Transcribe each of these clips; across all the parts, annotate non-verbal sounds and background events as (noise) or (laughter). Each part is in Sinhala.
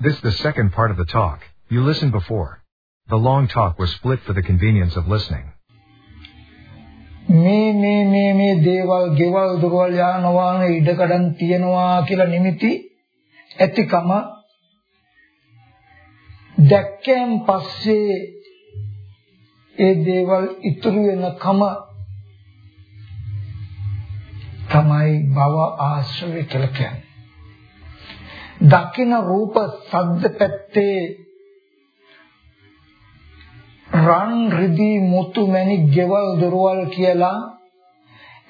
This the second part of the talk. You listened before. The long talk was split for the convenience of listening. මේ මේ මේ මේ දේවල් ගෙවල් දොරවල් යාන වාහන ඉඩකඩම් තියනවා කියලා නිමිති ඇතිකම දැක්කෙන් පස්සේ ඒ දේවල් ඉතුරු වෙනකම තමයි භව ආශ්‍රය කියලා කියන්නේ. දකින රූප සද්ද පැත්තේ රන් රිදී මුතු මැණික් ගෙවල් දොරවල් කියලා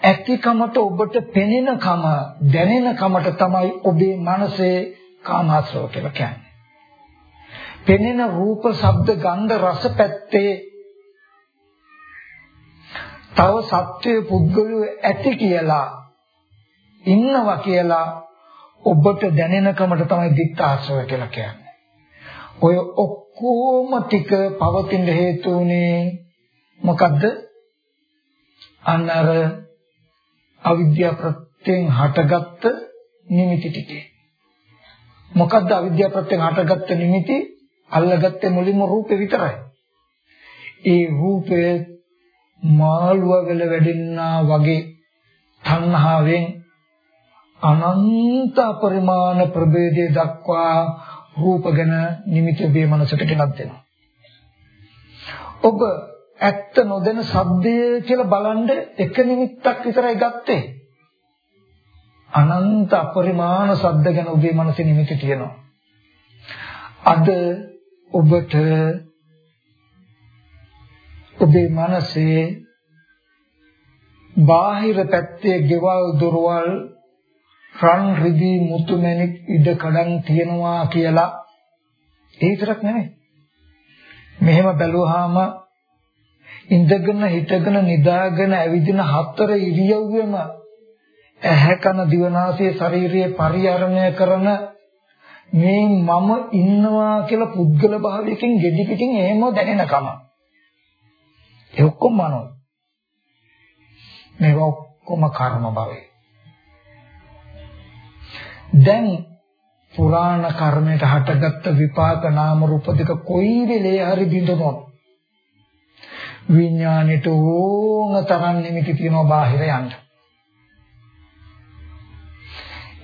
ඇතිකමට ඔබට පෙනෙනකම දැනෙනකමට තමයි ඔබේ මනසේ කාමාශ්‍රව කියලා කියන්නේ. පෙනෙන රූප, ශබ්ද, ගන්ධ, රස පැත්තේ තව සත්‍ය පුද්ගලයෝ ඇති කියලා ඉන්නවා කියලා ඔබට දැනෙනකමට තමයි දික්ත ආශ්‍රව කියලා කියන්නේ. ඔය ඔක්කොම ටික පවතින හේතු උනේ මොකද්ද? අන්නර අවිද්‍යා ප්‍රත්‍යයෙන් හටගත්ත නිමිති ටිකේ. මොකද්ද අවිද්‍යා ප්‍රත්‍යයෙන් හටගත්ත නිමිති? අල්ලගත්තේ මුලින්ම රූපේ විතරයි. ඒ රූපය මාළුව වල වැඩෙනා වගේ තණ්හාවෙන් අනන්ත පරිමාණ ප්‍රභේදය දක්වා රූප ගැන නිමිති ඔබේ මනසට ගෙනත් දෙනවා. ඔබ ඇත්ත නොදෙන සද්දය කියලා බලන්න එක නිමිත්තක් විතරයි ගත්තේ. අනන්ත අපරිමාණ සද්ද ගැන ඔබේ මනසේ නිමිති තියෙනවා. අද ඔබට ඔබේ මනසේ බාහිර පැත්තේ ගෙවල් දොරවල් රන් රිදී මුතුමැණික් ඉඩ කඩන් තියනවා කියලා. ඒ විතරක් නෙමෙයි. මෙහෙම බැලුවාම ඉඳගෙන හිටගෙන නිදාගෙන ඇවිදින හතර ඉරියව්වෙම ඇහැ කන දිවනාසය ශරීරයේ පරිහරණය කරන මේ මම ඉන්නවා කියලා පුද්ගල භාවයකින් gedhi පිටින් එහෙම දැනෙනකම ඒ ඔක්කොම මනෝ මේවා ඔක්කොම කර්ම භවය දැන් පුරාණ කර්මයට හටගත්ත විපාක නාම රූප දෙක කොයි වෙලේ හරි බිඳුනොත් විඥානෙට ඕන තරම් නිමිති තියෙනවා බාහිර යන්න.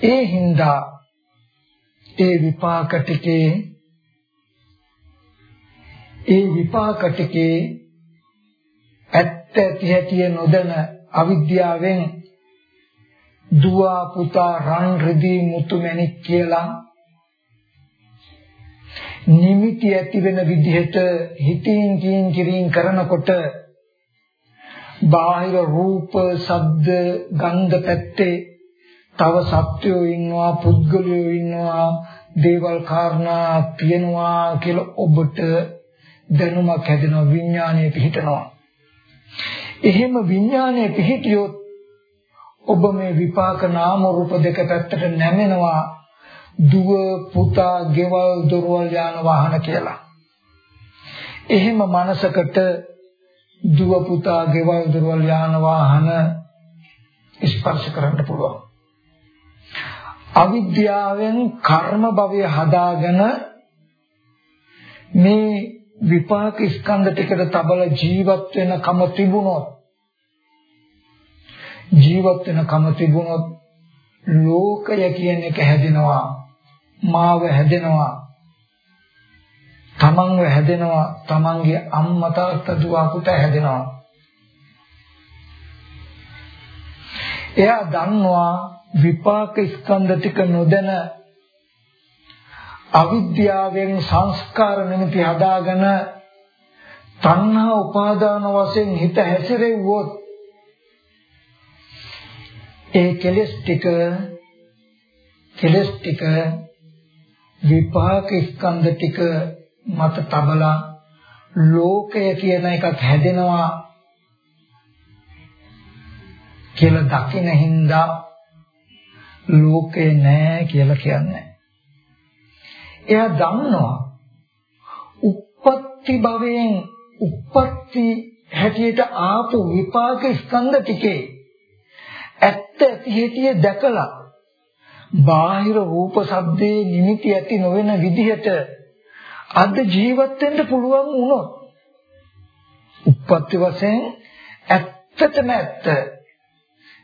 ඒ හින්දා ඒ විපාක ටිකේ ඒ විපාක ටිකේ ඇත්ත ඇති හැටි නොදැන අවිද්‍යාවෙන් දුව පුතා රන් රිදී මුතු මැණික් කියලා නිමිති ඇති වෙන විදිහට හිතින් කින් කිරින් කරනකොට බාහිර රූප, ශබ්ද, ගන්ධ පැත්තේ තව සත්වයෝ ඉන්නවා, පුද්ගලයෝ ඉන්නවා, දේවල් කාරණා තියෙනවා කියලා ඔබට දැනුමක් හැදෙනවා විඥානය පිහිටනවා. එහෙම විඥානය පිහිටියොත් ඔබ මේ විපාක නාම රූප දෙක පැත්තට නැමෙනවා දුව පුතා ගෙවල් දොරවල් යාන වාහන කියලා. එහෙම මනසකට දුව පුතා ගෙවල් දොරවල් යාන වාහන ස්පර්ශ කරන්න පුළුවන්. අවිද්‍යාවෙන් කර්ම භවය හදාගෙන මේ විපාක ස්කන්ධ ටිකට තබල ජීවත් වෙන කම තිබුණොත් ජීවත් වෙන කම තිබුණොත් ලෝකය කියන එක හැදෙනවා මාව හැදෙනවා තමන්ව හැදෙනවා තමන්ගේ අම්මා තාත්තා දුව පුතා හැදෙනවා. එයා දන්නවා විපාක ස්කන්ධ ටික නොදැන අවිද්‍යාවෙන් සංස්කාර නිමිති හදාගෙන තණ්හා උපාදාන වශයෙන් හිත හැසිරෙව්වොත් ඒ කෙලස් ටික කෙලස් ටික විපාක ස්කන්ධ ටික මත තබලා ලෝකය කියන එකක් හැදෙනවා කියලා දකින හින්දා ලෝකේ නෑ කියලා කියන්නේ. එයා දන්නවා උප්පත්ති භවයෙන් උප්පත්ති හැටියට ආපු විපාක ස්කන්ධ ටිකේ ඇත්ත ඇති හැටිය දැකලා බාහිර රූප ශබ්දේ නිමිති ඇති නොවන විදිහට අද ජීවත් වෙන්න පුළුවන් වුණොත් උප්පත්ති වශයෙන් ඇත්තටම ඇත්ත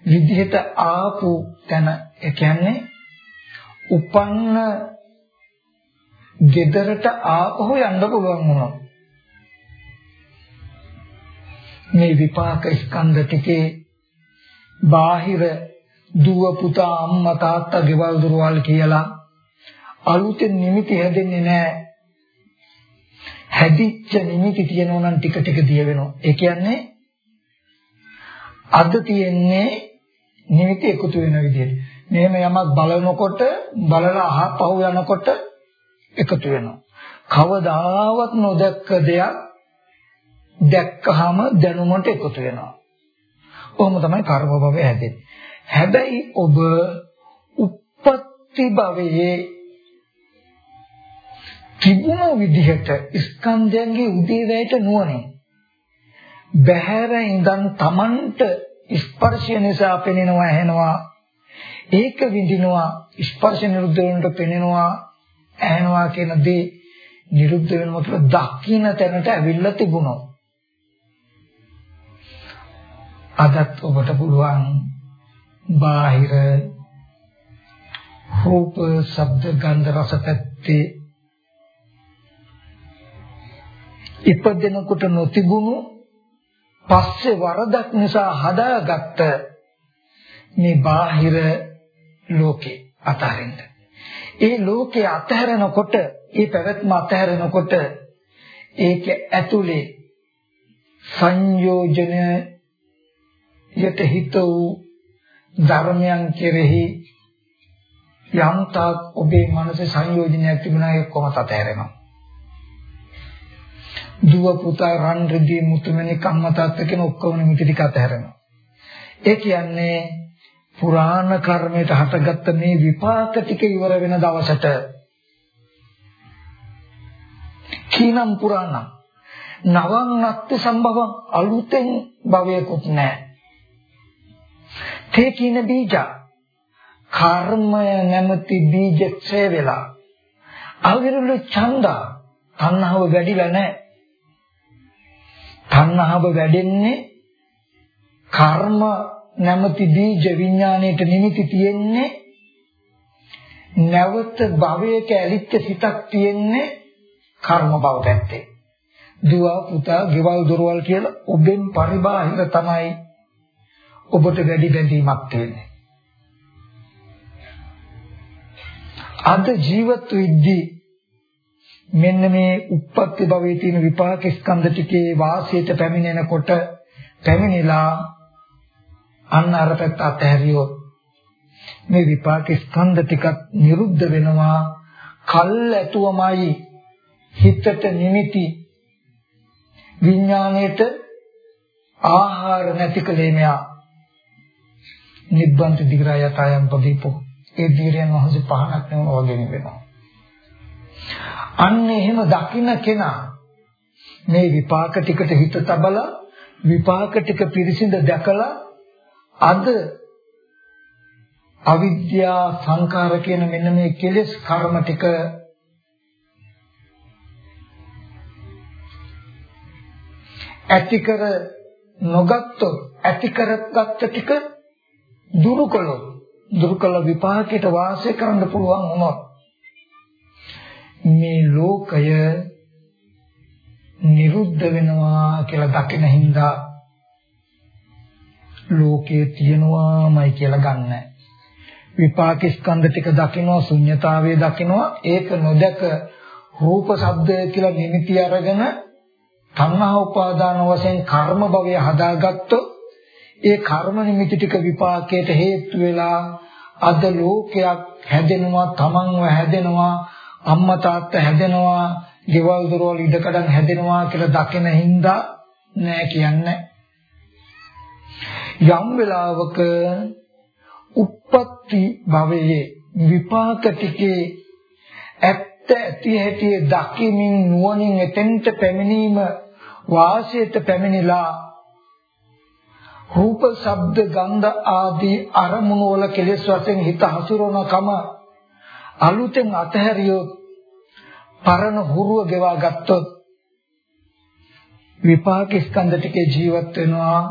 විදිහට ආපු තැන ඒ කියන්නේ උපන්න ගෙදරට ආපහු යන්න පුළුවන් වුණා. මේ විපාක ස්කන්ධ ටිකේ බාහිර දුව පුතා අම්මා තාත්තා ගෙවල් දොරවල් කියලා අලුතෙන් නිමිති හැදෙන්නේ නැහැ. හැදිච්ච නිමිති තියෙනවා නම් ටික ටික දිය වෙනවා. ඒ කියන්නේ අද තියෙන්නේ නිමිති එකතු වෙන විදිහට. මෙහෙම යමක් බලනකොට බලලා අහපහු යනකොට එකතු වෙනවා. කවදාවත් නොදැක්ක දෙයක් දැක්කහම දැනුමට එකතු වෙනවා. කොහොම තමයි කර්ම භවය හැදෙන්නේ. හැබැයි ඔබ උප්පත්ති භවයේ තිබුණු විදිහට ස්කන්ධයන්ගේ උදේවැයට නුවණින් බහැර ඉඳන් Tamanට ස්පර්ශය නිසා පෙනෙනවා ඇහෙනවා ඒක විඳිනවා ස්පර්ශ නිරුද්ධ වෙනකොට පෙනෙනවා ඇහෙනවා කියන දේ නිරුද්ධ වෙනවා කියලා දකින්න තැනට ඇවිල්ලා තිබුණා අදත් ඔබට පුළුවන් බාහිර රූප ශබ්ද ගන්ධ රස පැත්තේ ඉපදෙනකොට නොතිබුණු පස්සේ වරදක් නිසා හදාගත්ත මේ බාහිර ලෝකේ අතහරින්න. ඒ ලෝකේ අතහැරෙනකොට, ඒ පැවැත්ම අතහැරෙනකොට ඒක ඇතුලේ සංයෝජන යට හිත වූ ධර්මයන් කෙරෙහි යම් තාක් ඔබේ මනසේ සංයෝජනයක් තිබුණා ඒක කොහොමද අතහැරෙනවා දුව පුතා රන් රිදී මුතුමැණි කම්ම තාත්ත කියන ඔක්කොම නිමිති ටික අතහැරෙනවා. ඒ කියන්නේ පුරාණ කර්මයට හටගත්ත මේ විපාක ටික ඉවර වෙන දවසට කීනම් පුරාණ නවං නත්ති සම්භවං අලුතෙන් භවයකුත් නැහැ. තේ කින බීජ. කර්මය නැමැති බීජ ක්ෂය වෙලා. අවිරුළු ඡන්දා. තණ්හාව වැඩිලා නැහැ. තණ්හාව වැඩෙන්නේ කර්ම නැමැති බීජ විඥාණයට නිමිති තියෙන්නේ නැවත භවයක ඇලිච්ච සිතක් තියෙන්නේ කර්ම භව පැත්තේ. දුව පුතා ගෙවල් දොරවල් කියලා ඔබෙන් පරිබාහිර තමයි ඔබට වැඩි බැඳීමක් තියෙන්නේ. අද ජීවත් වෙද්දී මෙන්න මේ උප්පත්ති භවයේ තියෙන විපාක ස්කන්ධ ටිකේ වාසයට පැමිණෙනකොට පැමිණිලා අන්න අර පැත්ත අතහැරියොත් මේ විපාක ස්කන්ධ ටිකක් නිරුද්ධ වෙනවා කල් ඇතුවමයි හිතට නිමිති විඥාණයට ආහාර නැති කලේ මෙයා නිබ්බන්ත දිග්‍රාය යතයන් පදීපෝ ඒ දීරයන් වහන්සේ පහනක් නෙවෙම වගේ වෙනවා. අන්න එහෙම දකින්න කෙනා මේ විපාක ටිකට හිත තබලා විපාක ටික පිරිසිඳ දැකලා අද අවිද්‍යා සංකාර කියන මෙන්න මේ කෙලෙස් කර්ම ටික ඇති කර නොගත්තොත් ඇති කරගත්ත ටික දුරු කළොත් දුරු කළ විපාකයට වාසය කරන්න පුළුවන් වුණොත් මේ ලෝකය නිරුද්ධ වෙනවා කියලා දකින හින්දා ලෝකයේ තියෙනවාමයි කියලා ගන්න. විපාක ස්කන්ධ ටික දකිනවා ශුන්්‍යතාවයේ දකිනවා ඒක නොදක රූප ශබ්ද කියලා නිමිති අරගෙන තණ්හා උපාදාන වශයෙන් කර්ම භවය හදාගත්තොත් ඒ කර්ම නිමිති ටික විපාකයට හේතු වෙලා අද ලෝකයක් හැදෙනවා තමන්ව හැදෙනවා අම්මා තාත්තා හැදෙනවා ගෙවල් දොරවල් ඉඩකඩම් හැදෙනවා කියලා දකින හින්දා නෑ කියන්නේ. යම් වෙලාවක උප්පත්ති භවයේ විපාක ටිකේ ඇත්ත ඇති හැටි දකිමින් නුවණින් එතෙන්ට පැමිණීම වාසයට පැමිණිලා රූප, ශබ්ද, ගන්ධ ආදී අරමුණු වල කෙලෙස් වශයෙන් හිත හසුරවන කම අලුතෙන් අතහැරියොත් පරණ හුරුව ගෙවා ගත්තොත් විපාක ස්කන්ධ ටිකේ ජීවත් වෙනවා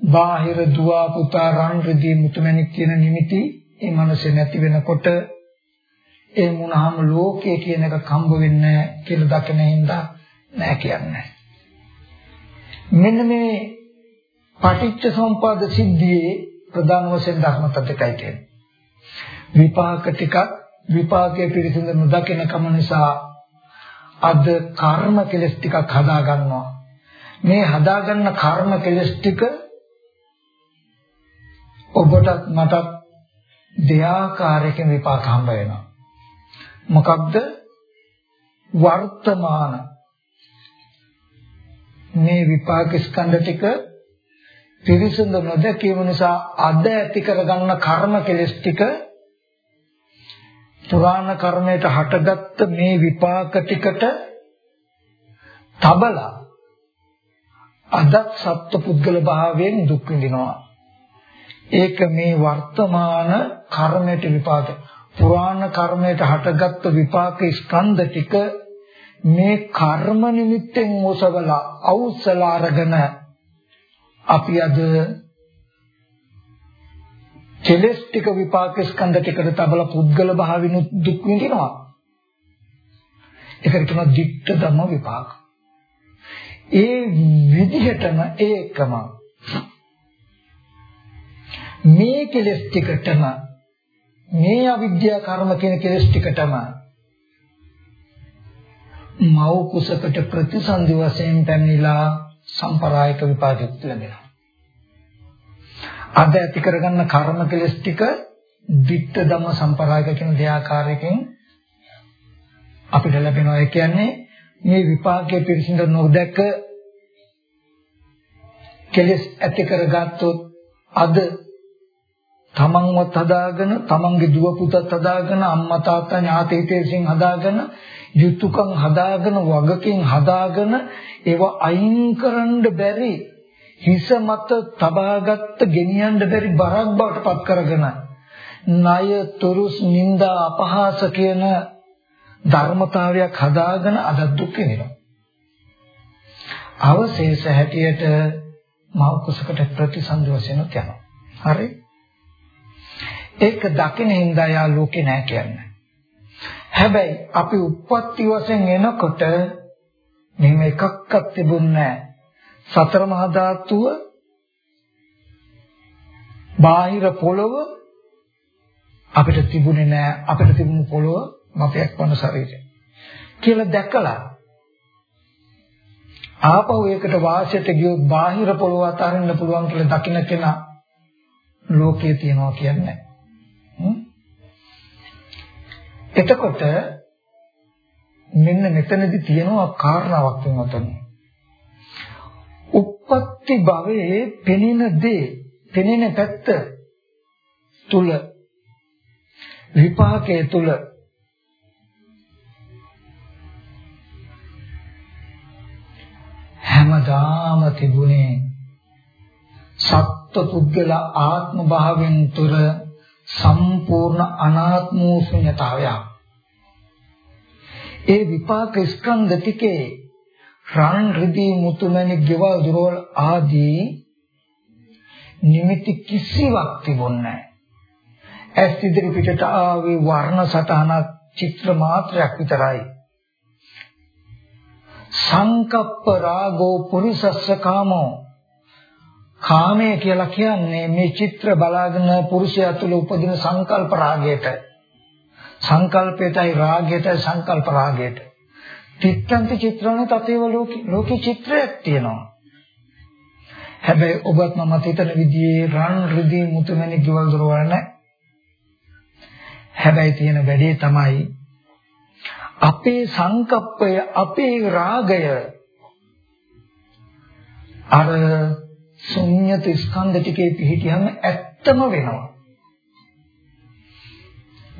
බාහිර දුව පුතා රන් රිදී මුතුමැණික් කියන නිමිති ඒ මනසේ නැති වෙනකොට ඒ මුණහම ලෝකයේ කියන එක කම්බ වෙන්නේ කියලා දකින හින්දා නෑ කියන්නේ. මෙන්න මේ පටිච්ච සමුප්පාද සිද්ධියේ ප්‍රධාන වශයෙන් ධර්මත දෙකයි තියෙන්නේ. විපාක ටිකක් විපාකයේ පිරිසිදු නොදකින කම නිසා අද කර්ම කෙලස් ටිකක් හදා ගන්නවා. මේ හදාගන්න කර්ම කෙලස් ටික ඔබටත් මටත් දෙආකාරයකින් විපාක හම්බ වෙනවා. මොකක්ද? වර්තමාන මේ විපාක ස්කන්ධ ටික පිරිසුදු නොදැකීම නිසා අද ඇති කරගන්න කර්ම කෙලස් ටික පුරාණ කර්මයට හටගත්ත මේ විපාක ටිකට තබලා අදත් සත්පුද්ගල භාවයෙන් දුක් විඳිනවා. ඒක මේ වර්තමාන කර්මයට විපාක. පුරාණ කර්මයට හටගත්තු විපාක ස්කන්ධ ටික මේ කර්ම නිමිත්තෙන් ඔසවලා අවුස්සලා අරගෙන අපි අද කෙලස් ටික විපාක ස්කන්ධ ටිකට තබල පුද්ගල භාවිනු දුක් විඳිනවා. ඒකට කියනවා ditta ධම්ම විපාක. ඒ විදිහටම ඒකම මේ කෙලස් ටිකටම මේ අවිද්‍යා කර්ම කියන කෙලස් ටිකටම මව කුසකට ප්‍රතිසන්දි වශයෙන් පැමිණිලා සම්ප්‍රායික විපාකයක් ලැබෙනවා. අද ඇති කරගන්න කර්ම කෙලස් ටික ditta ධම්ම සම්ප්‍රායික කියන දෙආකාරයකින් අපිට ලැබෙනවා. ඒ කියන්නේ මේ විපාකයේ පිරිසිඳ නොදැක කෙලස් ඇති කරගත්තොත් අද තමන්වත් හදාගෙන තමන්ගේ දුව පුතත් හදාගෙන අම්මා තාත්තා ඥාති හිතේසින් හදාගෙන යුතුයකම් හදාගෙන වගකින් හදාගෙන ඒව අයින් කරන්න බැරි හිස මත තබාගත්ත ගෙනියන්න බැරි බරක් බවට පත් කරගෙන ණය තුරුස් නිന്ദා අපහාස කියන ධර්මතාවයක් හදාගෙන අද දුක් විඳිනවා. අවශේෂ හැටියට මව කුසකට ප්‍රතිසන්දි වශයෙන් යනවා. හරි? ඒක දකින හින්දා යා ලෝකේ නෑ කියන්නේ. හැබැයි අපි උප්පත්ති වශයෙන් එනකොට මෙහෙම එකක්වත් තිබුණේ නෑ. සතර මහා ධාතුව බාහිර පොළව අපිට තිබුණේ නෑ. අපිට තිබුණු පොළව මතයක් වන ශරීරය. කියලා දැකලා ආපහු ඒකට වාසියට ගියොත් බාහිර පොළව අතරින්න පුළුවන් කියලා දකින්න කෙනා ලෝකයේ තියනවා කියන්නේ එතකොට මෙන්න මෙතනදි තියෙනවා කාරණාවක් වෙනතන. උප්පත්ති භවයේ පෙනෙන දේ පෙනෙන පැත්ත තුල විපාකයේ තුල හැමදාම තිබුණේ සත්ව පුද්ගල ආත්ම භාවයෙන් තුර සම්පූර්ණ අනාත්ම වූ ශුන්‍යතාවය. ඒ විපාක ස්කන්ධ ටිකේ රන් රිදී මුතුමැණි ගෙවල් දොරවල් ආදී නිමිති කිසිවක් තිබුණේ නැහැ. ඇස් ඉදිරි පිටට ආවේ වර්ණ සටහනක් චිත්‍ර මාත්‍රයක් විතරයි. සංකප්ප රාගෝ පුරිසස්ස කාමෝ කාමය කියලා කියන්නේ මේ චිත්‍ර බලාගෙන පුරුෂයා තුළ උපදින සංකල්ප රාගයට. සංකල්පයටයි රාගයටයි සංකල්ප රාගයට. තිත්තන්ති චිත්‍රණ තතේව ලෝකේ ලෝකේ චිත්‍රයක් තියෙනවා. හැබැයි ඔබත් මම හිතන විදිහේ රන් රිදී මුතුමැණි ගෙවල් දොරවල් නැහැ. හැබැයි තියෙන වැඩේ තමයි අපේ සංකප්පය අපේ රාගය අර ශුන්්‍යත ස්කන්ධ ටිකේ පිහිටියම ඇත්තම වෙනවා.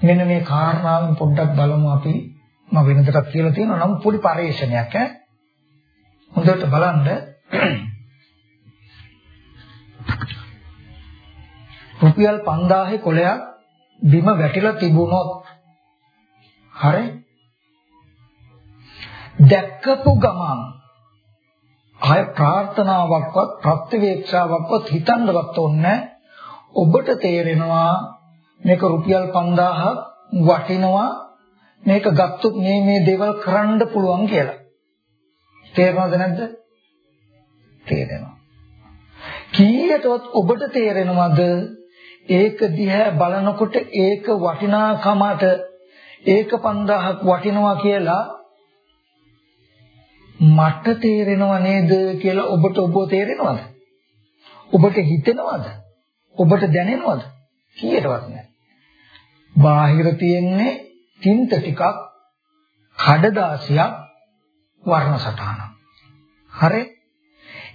මෙන්න මේ කාරණාවෙන් පොඩ්ඩක් බලමු අපි මම වෙනදටත් කියලා තියෙනවා නම් පොඩි පරිශ්‍රණයක් ඈ. හොඳට බලන්න රුපියල් 5000 කොලයක් බිම වැටිලා තිබුණොත් හරි දැක්කපු ගමන් ආය ප්‍රාර්ථනාවක්වත් ප්‍රත්‍යවේක්ෂාවක්වත් හිතන්නවත් ඕනේ ඔබට තේරෙනවා මේක රුපියල් 5000ක් වටිනවා. මේක ගත්තොත් මේ මේ දේවල් කරන්න පුළුවන් කියලා. තේරෙනවද නැද්ද? තේරෙනවා. කීයටවත් ඔබට තේරෙනවද? ඒක දිහා බලනකොට ඒක වටිනාකමට ඒක 5000ක් වටිනවා කියලා මට තේරෙනව නේද කියලා ඔබට ඔබ තේරෙනවද? ඔබට හිතෙනවද? ඔබට දැනෙනවද? කීයටවත් නැහැ. බාහිර තියෙන්නේ තින්ත ටිකක් කඩදාසියක් වර්ණ සටහනක්. හරි?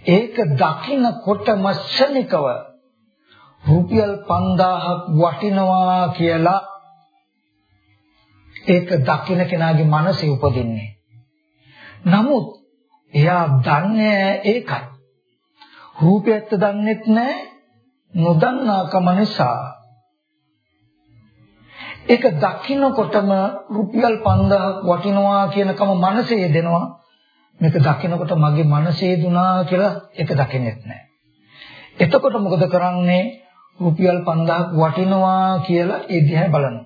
ඒක දකින්නකොටම ශනිකව රුපියල් 5000ක් වටිනවා කියලා ඒක දකින්න කෙනාගේ මනසේ උපදින්නේ. නමුත් එයා දන්නේ ඒකයි. රූපයත් දන්නේත් නැහැ නොදන්නාකම නිසා. ඒක දකින්නකොටම රුපියල් 5000ක් වටිනවා කියනකම මනසේ දෙනවා. මේක දකින්නකොට මගේ මනසේ දුනා කියලා ඒක දකින්නෙත් නැහැ. එතකොට මොකද කරන්නේ? රුපියල් 5000ක් වටිනවා කියලා ඒ දිහා බලනවා.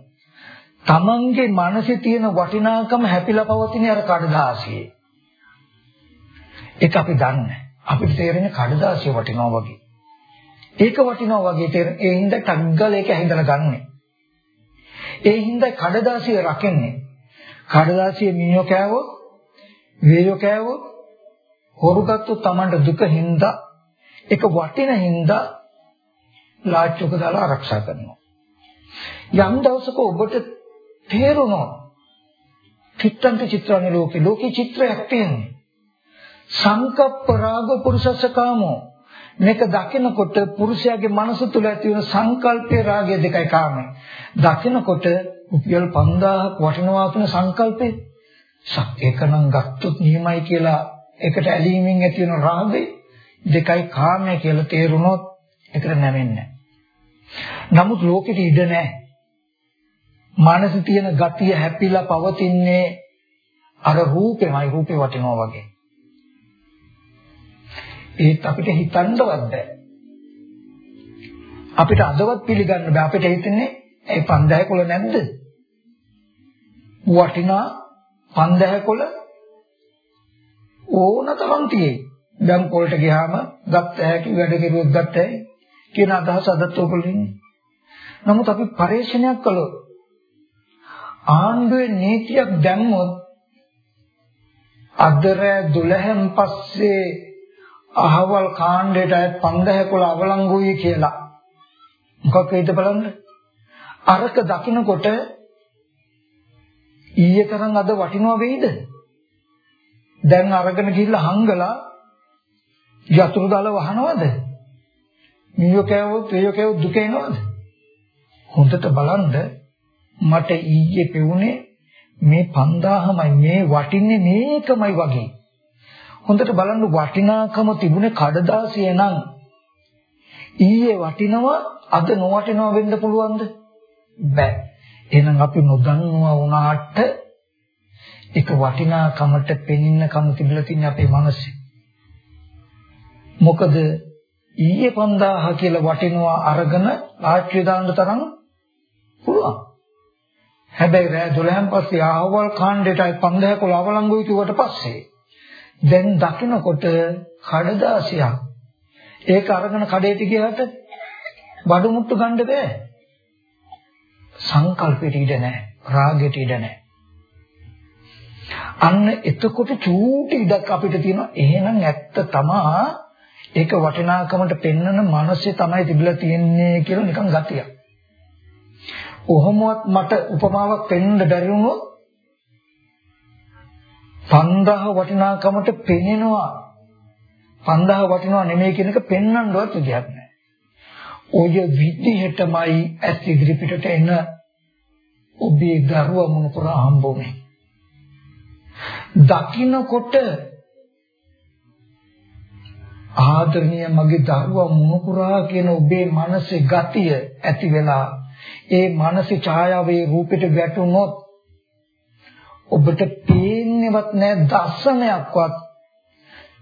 තමන්ගේ මනසේ තියෙන වටිනාකම හැපිලා පවතින අර කඩදාසියේ. ඒක අපි දන්නේ. අපිට තේරෙන්නේ කඩදාසිය වටිනවා වගේ. ඒක වටිනවා වගේ තේරෙන ඒ හින්දා ටග්ගල ඒක ඇහිඳලා ගන්නෙ. ඒ හින්දා කඩදාසිය රකින්නේ. කඩදාසිය මීයෝ කෑවොත්, වේයෝ කෑවොත්, හොරුගත්තු තමන්ට දුක හින්දා ඒක වටින හින්දා ලාච්චුක දාලා ආරක්ෂා කරනවා. යම් දවසක ඔබට තේරුණා චිත්තන්ත චිත්‍රානේ ලෝකේ ලෝකේ චිත්‍රයක් තියෙනවා. සංකප්ප රාග පුරුෂසකාමෝ මේක දකිනකොට පුරුෂයාගේ මනස තුල ඇති වෙන සංකල්පයේ රාගය දෙකයි කාමයි. දකිනකොට උපියල් 5000ක් වටිනවා කියන සංකල්පේ ඒකනම් ගත්තොත් නියමයි කියලා ඒකට ඇලීමෙන් ඇති වෙන රාගය දෙකයි කාමය කියලා තේරුනොත් ඒකට නැවෙන්නේ නමුත් ලෝකෙට ඉඩ නැහැ. මානසික තියෙන ගතිය හැපිලා පවතින්නේ අර රූපෙමයි රූපේ වටිනවා වගේ. ඒත් අපිට හිතන්නවත් බෑ. අපිට අදවත් පිළිගන්න බෑ. අපිට හිතන්නේ ඒ 5000 කොළ නැද්ද? වටිනා 5000 කොළ ඕන තරම් තියෙයි. දැන් පොල්ට ගියාම ගත්ත හැකි වැඩ කෙරුවොත් ගත්ත හැකි කියන අදහස අදත් ඔයගොල්ලෝ ඉන්නේ. නමුත් අපි පරිශ්‍රණයක් කළොත් ආණ්ඩුවේ නීතියක් දැම්මොත් අදර 12න් පස්සේ අහවල් කාණ්ඩයට අයත් 5000 කුල අවලංගුයි කියලා. මොකක් වෙයිද බලන්න. අරක දකින්නකොට ඊයේ තරම් අද වටිනව වෙයිද? දැන් අරගෙන ගිහිල්ලා හංගලා යතුරු දාලා වහනවද? නියෝ කෑවොත් එයෝ කෑවොත් දුක එනවද? හොඳට බලන්න මට ඊයේ පෙවුනේ මේ 5000මයි මේ වටින්නේ මේකමයි වගේ. හොඳට බලන්න වටිනාකම තිබුණේ කඩදාසිය නම් ඊයේ වටිනවා අද නොවටිනවා වෙන්න පුළුවන්ද? බෑ. එහෙනම් අපි නොදන්නවා වුණාට ඒක වටිනාකමට පෙනින්නකම තිබිලා තියෙන අපේ මනසේ. මොකද ඊයේ 5000 කියලා වටිනවා අරගෙන ආච්චිය දාන්න තරම් පුළුවන්. හැබැයි රෑ 12න් පස්සේ ආවල් කාණ්ඩයටයි 5000 කොල අවලංගුයි කිව්වට පස්සේ දැන් දකිනකොට කඩදාසියක්. ඒක අරගෙන කඩේට ගියාට බඩු මුට්ටු ගන්න බෑ. සංකල්පෙට ඉඩ නැහැ රාගෙට ඉඩ නැහැ අන්න එතකොට චූටි ඉඩක් අපිට තියෙනවා. එහෙනම් ඇත්ත තමා ඒක වටිනාකමට පෙන්වන මනසේ තමයි තිබිලා තියෙන්නේ කියලා නිකන් ගතියක්. කොහොමවත් මට උපමාවක් පෙන්වන්න බැරි වුණොත් 5000 වටිනාකමට පෙනෙනවා 5000 වටිනවා නෙමෙයි කියන එක පෙන්වන්නවත් විදියක් නැහැ. ඔය විදිහටමයි ඇස් ඉදිරි පිටට එන ඔබේ දරුවා මොන කරා හම්බුනේ. දකින්නකොට ආදරණීය මගේ දරුවා මුණුපුරා කියන ඔබේ මනසේ ගතිය ඇති වෙලා ඒ මානසික ඡායාවේ රූපෙට වැටුනොත් ඔබට පේන්නේවත් නැහැ දර්ශනයක්වත්.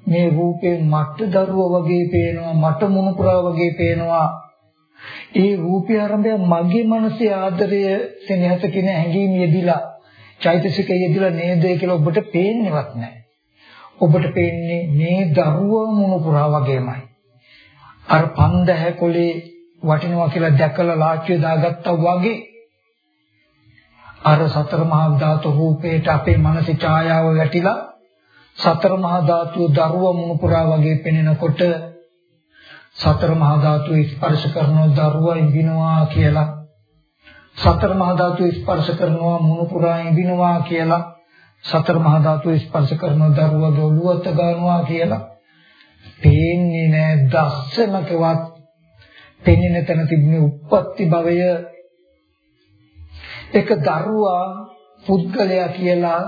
මේ රූපේ මට දරුවා වගේ පේනවා මට මුණුපුරා වගේ පේනවා. ඒ රූපය ආරම්භය මගේ මනසේ ආදරය සෙනෙහස කියන හැඟීම් යෙදිලා චෛතසිකය යෙදිලා නේද කියලා ඔබට පේන්නේවත් නැහැ ඔබට පේන්නේ මේ දරුවා මුණුපුරා වගේමයි. අර පන්දහ කොලේ වටිනවා කියලා දැකලා ලාච්චිය දාගත්තා වගේ අර සතර මහා ධාතු රූපේට අපේ මනසේ ඡායාව වැටිලා සතර මහා ධාතු දරුව මුණුපුරා වගේ පෙනෙනකොට සතර මහා ධාතු ස්පර්ශ කරන දරුවා ඉඳිනවා කියලා සතර මහා ධාතු ස්පර්ශ කරනවා මුණුපුරා ඉඳිනවා කියලා සතර මහා ධාතු ස්පර්ශ කරන දරුවා දොළුවත ගන්නවා කියලා. පේන්නේ නැහැ දස්සනකවත් පෙනෙන තැන තිබුණේ උප්පත්ති භවය එක දරුවා පුද්ගලයා කියලා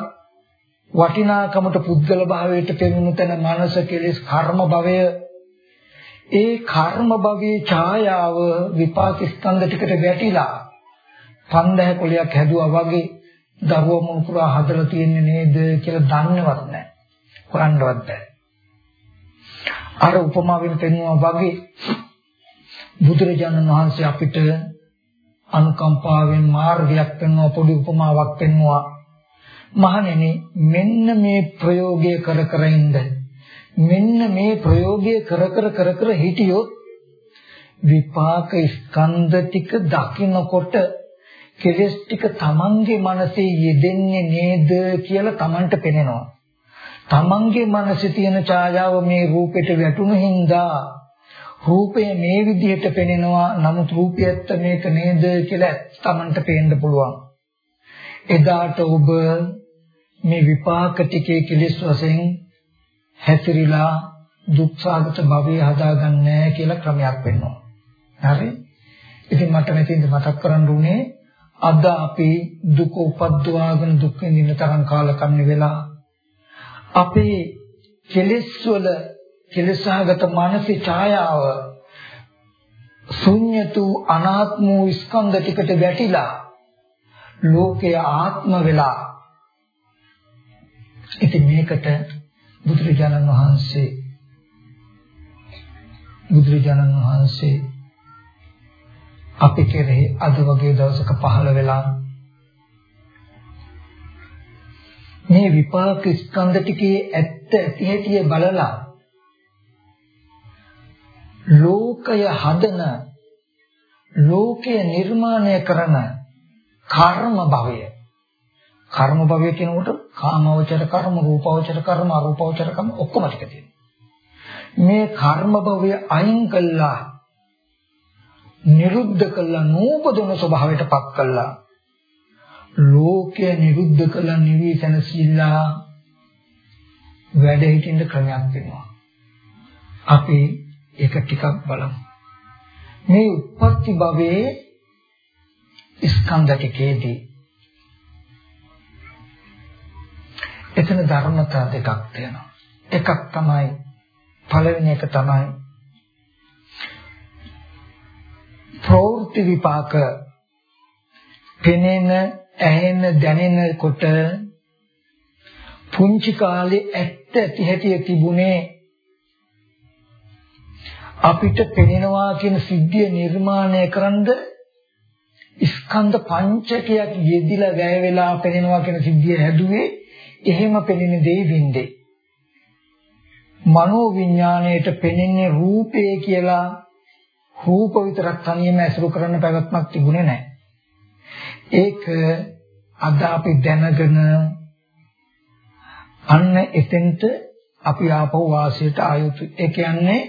වටිනාකමට පුද්ගල භාවයට පෙනුණු තැන මනස කෙලෙස් කර්ම භවය ඒ කර්ම භවයේ ඡායාව විපාක ස්කන්ධ ටිකට වැටිලා පන්දහ කොලයක් හැදුවා වගේ දරුවා මුණුපුරා හදලා තියෙන්නේ නේද කියලා දන්නවත් නැහැ. හොයන්නවත් බැහැ. අර උපමාවෙන් පෙන්වුවා වගේ බුදුරජාණන් වහන්සේ අපිට අනුකම්පාවෙන් මාර්ගයක් පෙන්වන පොඩි උපමාවක් පෙන්වුවා. මහණෙනි මෙන්න මේ ප්‍රයෝගය කර කර ඉඳ මෙන්න මේ ප්‍රයෝගය කර කර කර කර හිටියොත් විපාක ස්කන්ධ ටික දකින්නකොට කෙලස් ටික තමන්ගේ මනසේ යෙදෙන්නේ නේද කියලා තමන්ට පෙනෙනවා. තමන්ගේ මනසේ තියෙන ඡායාව මේ රූපෙට වැටුණු හින්දා රූපය මේ විදිහට පෙනෙනවා නමුත් රූපයත් මේක නේද කියලා තමන්ට පේන්න පුළුවන්. එදාට ඔබ මේ විපාක ටිකේ කිලිස් වශයෙන් හැතිරිලා දුක්සාගත භවය හදාගන්නේ කියලා ක්‍රමයක් වෙනවා. හරි? ඉතින් මට මෙතෙන්ද මතක් කරන්න උනේ අද අපි දුක උපද්දවාගෙන දුක් විඳින තරම් කාලකන්ණි වෙලා අපේ කෙලෙස් වල කෙලසහගත මානසික ඡායාව ශුන්‍යතු අනාත්ම වූ ස්කන්ධ ටිකට වැටිලා ලෝකය ආත්ම වෙලා ඉතින් මේකට බුදුරජාණන් වහන්සේ බුදුරජාණන් වහන්සේ අපි කෙරෙහි අද වගේ දවසක පහළ වෙලා මේ විපාක ස්කන්ධ ටිකේ ඇත්ත ඇති හැටි බලලා ලෝකය හදන ලෝකය නිර්මාණය කරන කර්ම භවය. කර්ම භවය කියනකොට කාමවචර කර්ම රූපවචර කර්ම අරූපවචර කර්ම ඔක්කොම ටික තියෙනවා. මේ කර්ම භවය අයින් කළා නිරුද්ධ කළා නූපදන ස්වභාවයට පත් කළා. ලෝකය නිරුද්ධ කළා නිවි සැනසීලා වැඩ හිටින්න ක්‍රමයක් වෙනවා අපි ඒක ටිකක් බලමු. මේ උත්පත්ති භවයේ ස්කන්ධ ටිකේදී එතන ධර්මතා දෙකක් තියෙනවා. එකක් තමයි පළවෙනි එක තමයි ප්‍රවෘත්ති විපාක පෙනෙන ඇහෙන දැනෙන කොට පුංචි කාලේ ඇත්ත ඇති හැටි තිබුණේ අපිට පෙනෙනවා කියන සිද්ධිය නිර්මාණය කරන්ද ස්කන්ධ පංචකයක් යෙදිලා වැය වෙලා පෙනෙනවා කියන සිද්ධිය හැදුවේ එහෙම පෙනෙන දෙයි වින්දේ මනෝ විඥාණයට පෙනෙන්නේ රූපය කියලා රූප විතරක් තනියම ඇසුරු කරන්න පැවැත්මක් තිබුණේ නැහැ. ඒක අද අපි දැනගෙන අන්න එතෙන්ට අපි ආපහු වාසයට ආයුතු. ඒ කියන්නේ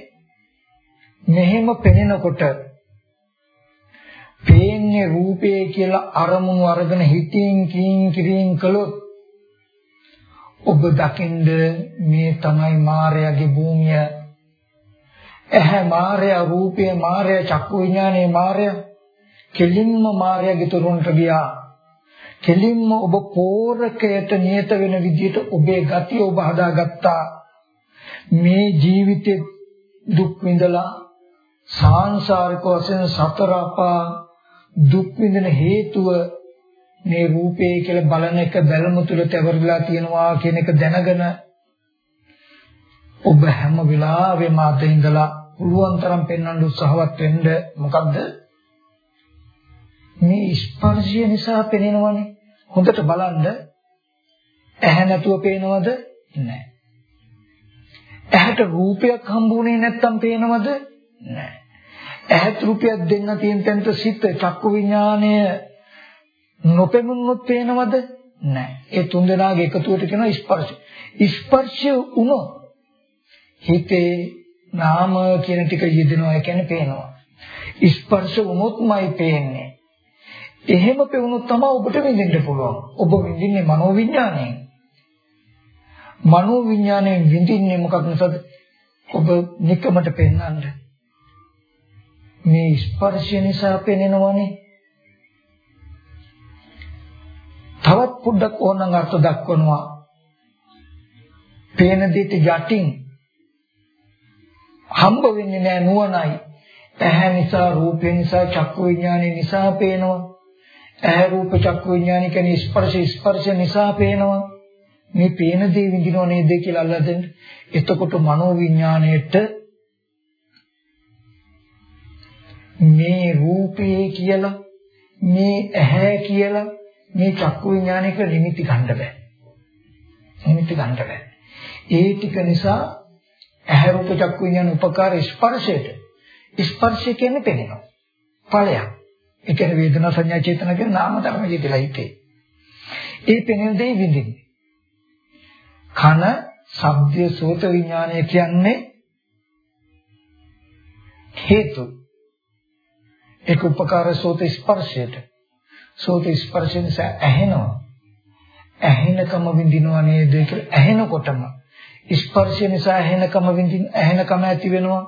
මෙහෙම පෙනෙනකොට පේන්නේ රූපය කියලා අරමුණු අරගෙන හිතින් කින් කිරින් කළොත් ඔබ දකින්ද මේ තමයි මායාවේ භූමිය. එහැ මායා රූපය මායා චක්කු විඥානේ මායා කෙලින්ම මායාවේ තුරුන්ට ගියා. කෙලින්ම ඔබ පෝරකයට නියත වෙන විදිහට ඔබේ ගතිය ඔබ හදාගත්තා. මේ ජීවිතේ දුක් විඳලා සාංශාරික වශයෙන් සතර අපා දුක් විඳින හේතුව මේ රූපේ කියලා බලන එක බැලම තුල තැවරලා තියෙනවා කියන එක දැනගෙන ඔබ හැම වෙලාවෙම අත ඉඳලා පුළුවන් තරම් පෙන්වන්න උත්සාහවත් වෙන්න. මොකද්ද? මේ ස්පර්ශය නිසා පෙනෙනවනේ. හොඳට බලන්න. ඇහැ නැතුව පේනවද? නැහැ. ඇහැට රූපයක් හම්බුනේ නැත්තම් පේනවද? නැහැ. ඇහත් රූපයක් දෙන්න තියෙන තැනට සිත් චක්කු විඥාණය නොපෙමුණොත් පේනවද? නැහැ ඒ තුන් දෙනාගේ එකතුවට කියන ස්පර්ශ ස්පර්ශය වුණොත් හිතේ නාම කියන ටික යෙදෙනවා. කියන්නේ පේනවා. ස්පර්ශ වුණොත්මයි පේන්නේ. එහෙම පෙවුනොත් තමයි ඔබට විඳින්න පුළුවන්. ඔබ විඳින්නේ මනෝවිඥාණයෙන්. මනෝවිඥාණයෙන් විඳින්නේ මොකක් නිසාද? ඔබ නිකමට පෙන්වන්නේ මේ ස්පර්ශය නිසා පෙනෙනවනේ. තවත් පොඩ්ඩක් ඕනනම් අර්ථ දක්වනවා. පේන දෙයට යටින් හම්බ වෙන්නේ නැහැ නුවණයි. ඇහැ නිසා රූපේ නිසා චක්කු විඥානය නිසා පේනවා. ඇහැ රූප චක්කු විඥානය කියන්නේ ස්පර්ශ ස්පර්ශ නිසා පේනවා. මේ පේන දේ විඳිනව නේද කියලා අල්ලලා දෙන්න. එතකොට මනෝ විඥාණයට මේ රූපේ කියලා මේ ඇහැ කියලා මේ චක්කු විඥානික නිමිති ගන්න බෑ. නිමිති ගන්න බෑ. ඒ ටික නිසා ඇහැ රූප චක්කු විඥාන උපකාර ස්පර්ශයට ස්පර්ශය කියන්නේ පෙනෙනවා. ඵලයක්. ඒ කියන්නේ වේදනා සංඥා චේතනා කියන නාම ධර්ම විදිහලා හිතේ. ඒ පෙනෙන දේ විඳින්නේ. කන, ශබ්ද, සෝත විඥානය කියන්නේ හේතු ඒක උපකාර සෝත ස්පර්ශයට. සෝත ස්පර්ශ නිසා ඇහෙනවා. ඇහෙනකම විඳිනව නේද කියලා ඇහෙනකොටම ස්පර්ශ නිසා ඇහෙනකම විඳින ඇහෙනකම ඇති වෙනවා.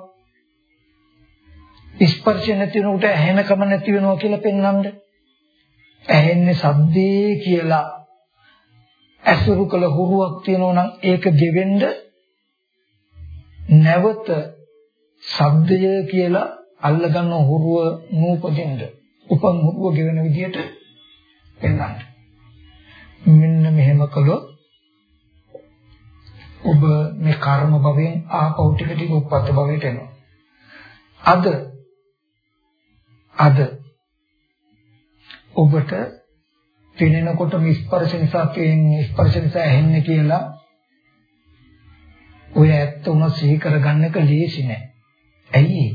ස්පර්ශ නැති වෙනකොට ඇහෙනකම නැති වෙනවා කියලා පෙන්වන්න. ඇහෙන්නේ සද්දේ කියලා ඇසුරු කළ හුරුවක් තියෙනවා නම් ඒක ගෙවෙන්න නැවත සද්දය කියලා අල්ලගන්න හුරුව නූපදින්න උපන් හුරුව ගෙවෙන විදියට පෙන්වන්න. මෙන්න මෙහෙම කළොත් ඔබ මේ කර්ම භවයෙන් ආපහු ටික ටික උපත් භවයට එනවා. අද අද ඔබට පෙනෙනකොට මේ ස්පර්ශ නිසා පේන්නේ ස්පර්ශ නිසා ඇහෙන්නේ කියලා ඔය ඇත්ත උන සිහි කරගන්න එක ලේසි නෑ. ඇයි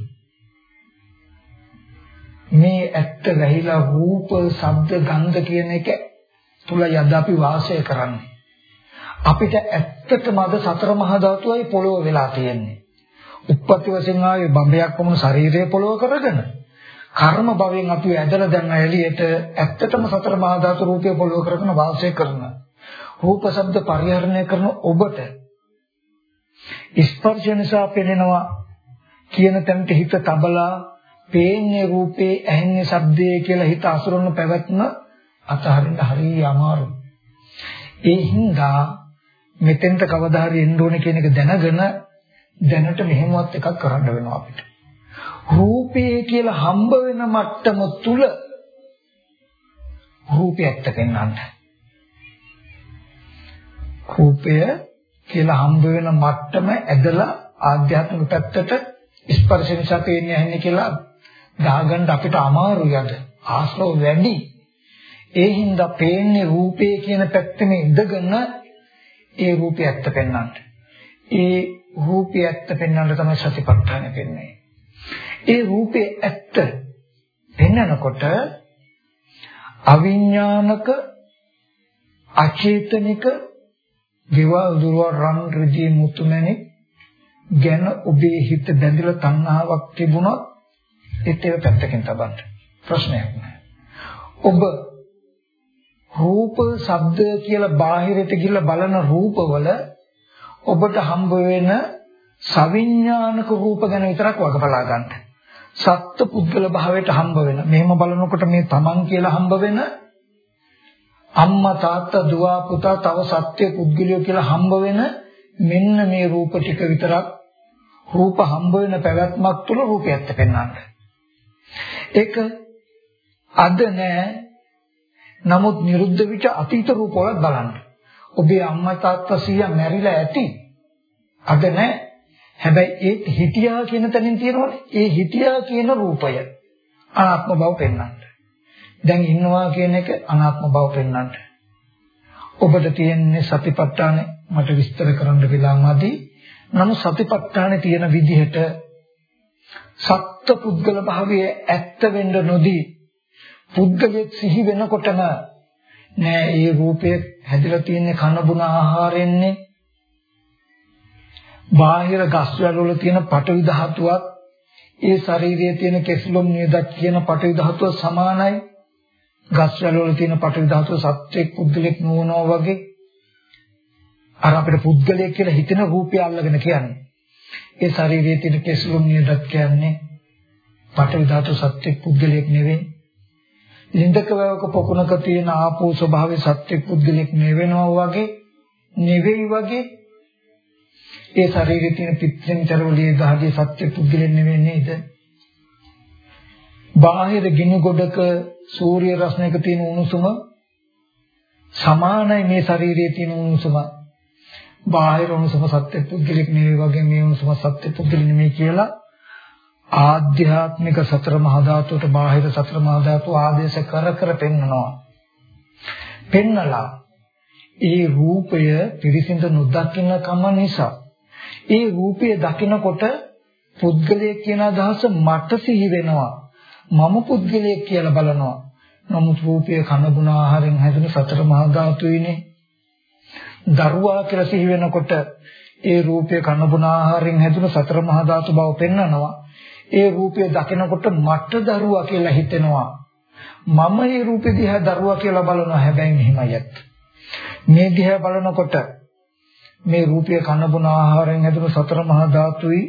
මේ ඇත්ත වැහිලා රූප, ශබ්ද, ගන්ධ කියන එක තුල යද අපි වාසය කරන්නේ. අපිට ඇත්තටම අද සතර මහා ධාතුවයි පොළොව වෙලා තියෙන්නේ. උප්පත්ති වශයෙන් ආවේ බඹයක් වුණු ශරීරය පොළොව කරගෙන කර්ම භවයෙන් අපි ඇදලා දැන් එළියට ඇත්තටම සතර මහා ධාතු රූපය පොළොව කරගෙන වාසය කරන රූප ශබ්ද පරිහරණය කරන ඔබට ස්පර්ශ නිසා පෙනෙනවා කියන තැනට හිත තබලා පේන්නේ රූපේ ඇහෙන්නේ ශබ්දේ කියලා හිත අසුරන පැවැත්ම අතහරින්න හරිය අමාරුයි. ඒ හින්දා මෙතෙන්ට කවදා හරි එන්න ඕනේ කියන එක දැනගෙන දැනට මෙහෙමවත් එකක් කරන්න වෙනවා අපිට. රූපේ කියලා හම්බ වෙන මට්ටම තුල රූපය ඇත්ත පෙන්වන්න. රූපය කියලා හම්බ වෙන මට්ටම ඇදලා ආධ්‍යාත්මික පැත්තට ස්පර්ශ නිසා පේන්නේ ඇහෙන්නේ කියලා දාගන්න අපිට අමාරුයි අද. ආශ්‍රව වැඩි. ඒ හින්දා පේන්නේ රූපේ කියන පැත්තෙම ඉඳගෙන ඒ රූපය ඇත්ත පෙන්වන්න. ඒ රූපය ඇත්ත පෙන්වන්න තමයි සතිපට්ඨාන පෙන්වන්නේ. ඒ රූපේ ඇත්ත පෙන්වනකොට අවිඥානික අචේතනික දේවල් දුරව රන් රිදී මුතුමැණික් ගැන ඔබේ හිත බැඳිලා තණ්හාවක් තිබුණොත් ඒත් ඒක පැත්තකින් තබන්න. ප්‍රශ්නයක් නෑ. ඔබ රූප, ශබ්ද කියලා බාහිරට ගිහිල්ලා බලන රූපවල ඔබට හම්බ වෙන සවිඥානික රූප ගැන විතරක් වග බලා ගන්න. සත්ත්ව පුද්ගල භාවයට හම්බ වෙන. මෙහෙම බලනකොට මේ තමන් කියලා හම්බ වෙන අම්මා තාත්තා දුව පුතා තව සත්‍ය පුද්ගලයෝ කියලා හම්බ වෙන මෙන්න මේ රූප ටික විතරක් රූප හම්බ වෙන පැවැත්මක් තුළ රූපය ඇත්ත පෙන්වන්න. ඒක අද නෑ. නමුත් නිරුද්ධ විච අතීත රූපවල බලන්න. ඔබේ අම්මා තාත්තා සීයා මැරිලා ඇති. අද නෑ. හැබැයි ඒ හිටියා කියන තැනින් තියෙනවනේ. ඒ හිටියා කියන රූපය අනාත්ම බව පෙන්වන්න. දැන් ඉන්නවා කියන එක අනාත්ම බව පෙන්වන්න. ඔබට තියෙන්නේ සතිපට්ඨාන මට විස්තර කරන්න වෙලා නැති. නමුත් සතිපට්ඨානේ තියෙන විදිහට සත්ත්ව පුද්ගල භාවයේ ඇත්ත වෙන්න නොදී පුද්ගලෙක් සිහි වෙනකොටම නෑ ඒ රූපය හැදිලා තියෙන්නේ කන බුන ආහාරෙන්නේ බාහිර ගස් වල තියෙන පටවි ධාතුවත් ඒ ශරීරයේ තියෙන කෙස්ලොම් නියදක් කියන පටවි ධාතුව සමානයි. ගස් වල තියෙන පටවි ධාතුව සත්‍යයක් පුද්ගලෙක් නොවනවා වගේ. අර අපිට පුද්ගලයෙක් කියලා හිතෙන රූපය අල්ලගෙන කියන්නේ. ඒ ශරීරයේ තියෙන කෙස්ලොම් නියදක් කියන්නේ පටවි ධාතුව සත්‍යයක් පුද්ගලයෙක් නෙවෙයි ලින්දක වේවක පොකුණක තියෙන ආපෝ ස්වභාවයේ සත්‍ය පුද්ගලෙක් නෙවෙනවා වගේ නෙවෙයි වගේ ඒ ශරීරයේ තියෙන පිටෙන් තරවලිය දහගේ සත්‍ය පුද්ගලෙක් නෙවෙයි නේද? බාහිර ගිනි ගොඩක සූර්ය රශ්මියක තියෙන උණුසුම සමානයි මේ ශරීරයේ තියෙන උණුසුම. බාහිර උණුසුම සත්‍ය පුද්ගලෙක් නෙවෙයි වගේ මේ උණුසුම සත්‍ය පුද්ගලෙක් නෙමෙයි කියලා ආධ්‍යාත්මික සතර මහා ධාතුවට බාහිර සතර මහා ධාතු ආදේශ කර කර පෙන්නනවා. පෙන්නලා ඒ රූපය පිරිසිඳ නොදකින්න කම නිසා ඒ රූපය දකිනකොට පුද්ගලයෙක් කියන අදහස මට සිහි වෙනවා. මම පුද්ගලයෙක් කියලා බලනවා. නමුත් රූපය කන බුන ආහාරයෙන් හැදෙන සතර මහා ධාතුයිනේ. දරුවා කියලා සිහි වෙනකොට ඒ රූපය කන බුන ආහාරයෙන් හැදුණු සතර මහා ධාතු බව පෙන්වනවා. ඒ රූපය දකිනකොට මට දරුවා කියලා හිතෙනවා. මම මේ රූපෙ දිහා දරුවා කියලා බලනවා හැබැයි මෙහෙමයි ඇත්ත. මේ දිහා බලනකොට මේ රූපය කන බොන ආහාරයෙන් හැදුණු සතර මහා ධාතුයි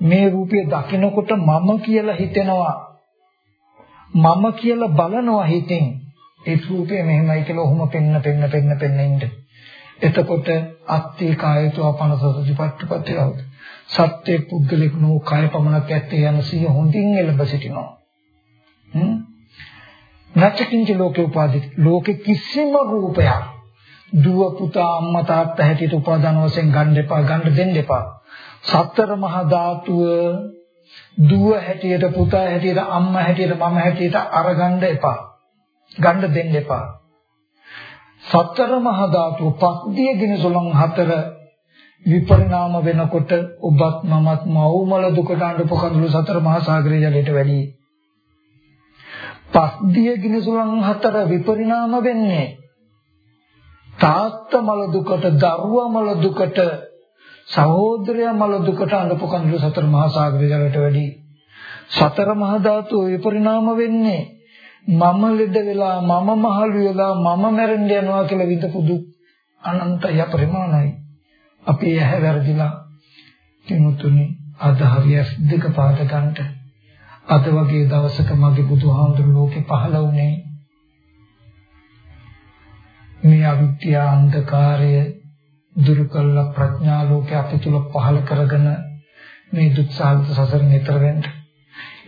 මේ රූපය දකිනකොට මම කියලා හිතෙනවා. මම කියලා බලනවා හිතෙන්. ඒ රූපය මෙහෙමයි කියලා ඔහොම පෙන්න පෙන්න පෙන්න පෙන්න ඉන්න. එතකොට අත්ති කායතෝ අපනසසතිපට්ඨපතියව. සත්‍ය පුද්ගලික නෝ කය පමණක් ඇත්තේ යන සිය හොඳින් එළඹ සිටිනවා. හ්ම්. නැචකින්ච ලෝකේ උපාදි ලෝකේ කිසිම රූපයක් දුව පුතා අම්මා තාත්තා හැටියට උපාදාන වශයෙන් ගන්න එපා ගන්න දෙන්න එපා. සතර මහා ධාතුව දුව හැටියට පුතා හැටියට අම්මා හැටියට මම හැටියට අරගන්න එපා. ගන්න දෙන්න එපා. සතර මහා ධාතුව පස්දිය ගිනසොලන් හතර විපරිණාම වෙනකොට ඔබත් මමත් මව්මල දුකට අඬපු කඳුළු සතර මහා සාගරය ජලයට වැඩි. පස්දිය ගිනිසුලන් හතර විපරිණාම වෙන්නේ තාත්තා මල දුකට, දරුවා මල දුකට, සහෝදරයා මල දුකට අඬපු කඳුළු සතර මහා සාගරය ජලයට වැඩි. සතර මහා ධාතු විපරිණාම වෙන්නේ මම ලෙඩ වෙලා මම මහලු වෙලා මම මැරෙන්න යනවා කියලා විඳපු දුක් අනන්තය පරිමාණයි. අපි ඇහැ වැරදිලා කිමුතුනි අද හරියස් දෙක පාද ගන්නට අද වගේ දවසක මගේ බුදුහාමුදුරු ලෝකේ පහළ වුණේ මේ අවිද්‍යා අන්ධකාරය දුරු කළ ප්‍රඥා ලෝකේ අපි තුල පහළ කරගෙන මේ දුක්සහගත සසරෙන් ඈතර වෙන්න.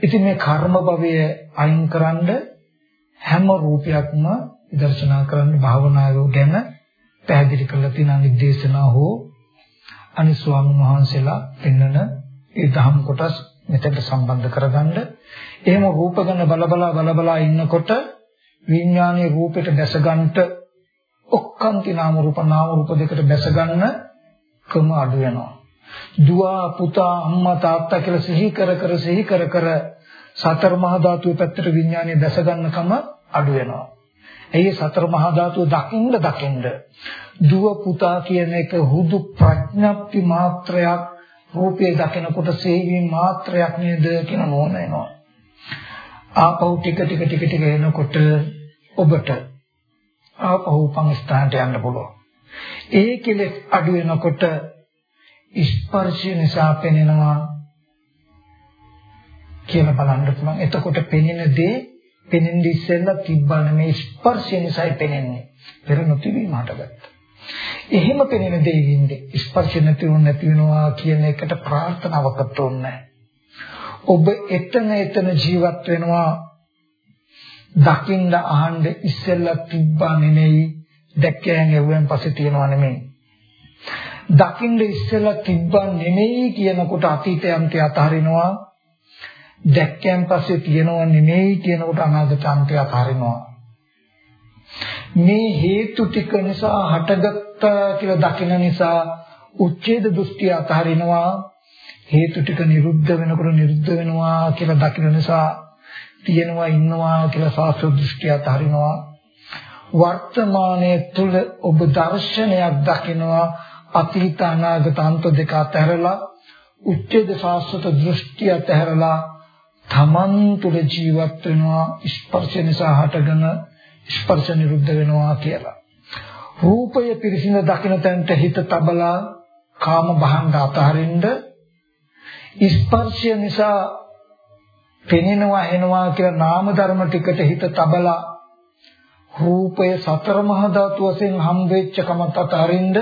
ඉතින් මේ කර්ම භවය අයින් කරන්න හැම රූපයක්ම විදර්ශනා කරන්න භාවනාව ගැන පැහැදිලි කරලා තියෙන නිදේශනා හෝ අනිත් ස්වාමීන් වහන්සේලා පෙන්වන ඒ දහම් කොටස් මෙතෙන්ට සම්බන්ධ කරගන්න. එහෙම රූප ගැන බලබලා බලබලා ඉන්නකොට විඥානයේ රූපෙට දැසගන්නට ඔක්කාන්ති නාම රූප නාම රූප දෙකට දැසගන්න ක්‍රම අඩු වෙනවා. දුව පුතා අම්මා තාත්තා කියලා සිහි කර කර සිහි කර කර සතර මහා ධාතුවේ පැත්තට විඥානයේ දැසගන්නකම අඩු වෙනවා. එයි සතර මහා ධාතුව දකින්න දකින්න දුව පුතා කියන එක හුදු ප්‍රඥප්ති මාත්‍රයක් රූපේ දකිනකොට සේවීම් මාත්‍රයක් නේද කියන නෝන එනවා. ආපහු ටික ටික ටික ටික එනකොට ඔබට ආපහු පං ස්ථානට යන්න පුළුවන්. ඒ කෙලෙස් අඩු වෙනකොට ස්පර්ශය නිසා පෙනෙනවා කියලා බලන්න පුළුවන්. එතකොට පෙනෙන දේ පෙනෙන්නේ ඉස්සෙල්ලා තිබ්බන මේ ස්පර්ශය නිසායි පෙනෙන්නේ. පෙර නොතිබීම හටගත්තා. එහෙම පෙනෙන දෙයින්ද ස්පර්ශ නැති වුණ නැති වෙනවා කියන එකට ප්‍රාර්ථනාවකට ඕනේ ඔබ එතන එතන ජීවත් වෙනවා. දකින්න අහන්න ඉස්සෙල්ලා තිබ්බා නෙමෙයි. දැක්කයන් එව්වෙන් පස්සේ තියනවා නෙමෙයි. දකින්න ඉස්සෙල්ලා තිබ්බා නෙමෙයි කියනකොට අතීතයන්ට අතහරිනවා. දැක්කයන් පස්සේ තියනවා නෙමෙයි කියනකොට අනාගතයන්ට අතහරිනවා මේ හේතු ටික නිසා හටගත්තා කියලා දකින නිසා උච්ඡේද දෘෂ්ටිය අතහරිනවා. හේතු ටික නිරුද්ධ වෙනකොට නිරුද්ධ වෙනවා කියලා දකින නිසා තියෙනවා ඉන්නවා කියලා සාස්ත්‍ර දෘෂ්ටිය අතහරිනවා. වර්තමානයේ තුල ඔබ දර්ශනයක් දකිනවා අතීත අනාගත අන්ත දෙක අතහැරලා උච්ඡේද සාස්ත්‍ර දෘෂ්ටිය අතහැරලා තමන් තුල ජීවත් වෙනවා ස්පර්ශ නිසා හටගෙන ස්පර්ශ නිරුද්ධ වෙනවා කියලා. රූපය පිරිසිඳ දකින තැනට හිත තබලා කාම භංග අතහරින්න ස්පර්ශය නිසා පෙනෙනවා එනවා කියලා නාම ධර්ම ටිකට හිත තබලා රූපය සතර මහා ධාතු වශයෙන් හම්බෙච්ච කමත් අතහරින්න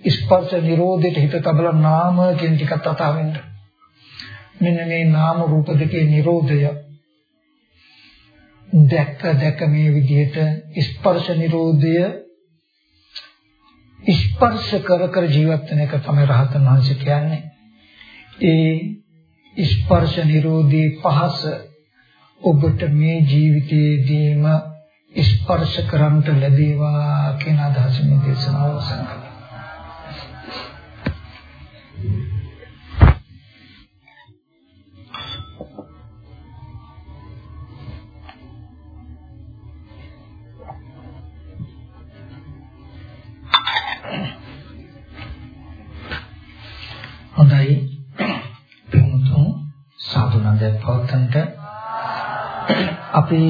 ස්පර්ශ නිරෝධයට හිත තබලා නාම කියන ටිකත් අතහරින්න මෙන්න මේ නාම රූප දෙකේ නිරෝධය දැක්ක දැක මේ විදිහට ස්පර්ශ නිරෝධය ස්පර්ශ කර කර ජීවත් වෙන එක තමයි රහතන් වහන්සේ කියන්නේ. ඒ ස්පර්ශ නිරෝධී පහස ඔබට මේ ජීවිතයේදීම ස්පර්ශ කරන්ට ලැබේවා කියන අදහසින් දේශනාව අවසන් කළා. හොඳයි. පින්තුන් සාදුනන්දයක් පවත්තන්ට අපි